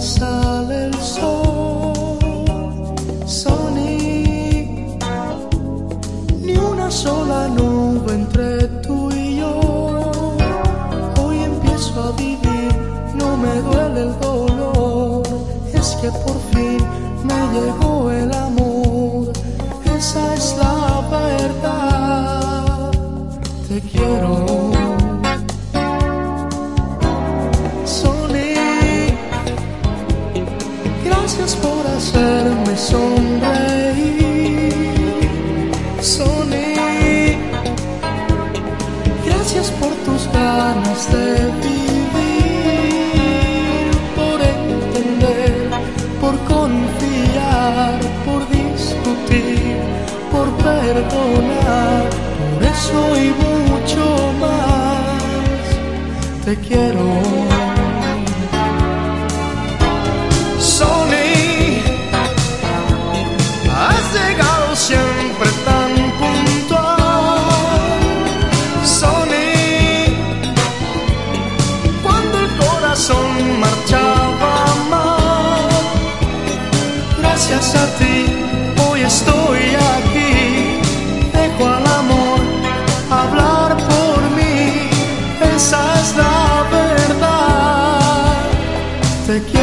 sale el sol. Sonic, ni una sola nube entre tú y yo. Hoy empiezo a vivir, no me duele el dolor. Es que por fin me llegó el amor. Esa es la verdad. Te quiero. De vivir, por entender, por confiar, por discutir, por perdonar, por eso y mucho más. Te quiero. Gracias a ti, hoy estoy aquí. Dejo al amor hablar por mí. Esa es la verdad. Te quiero.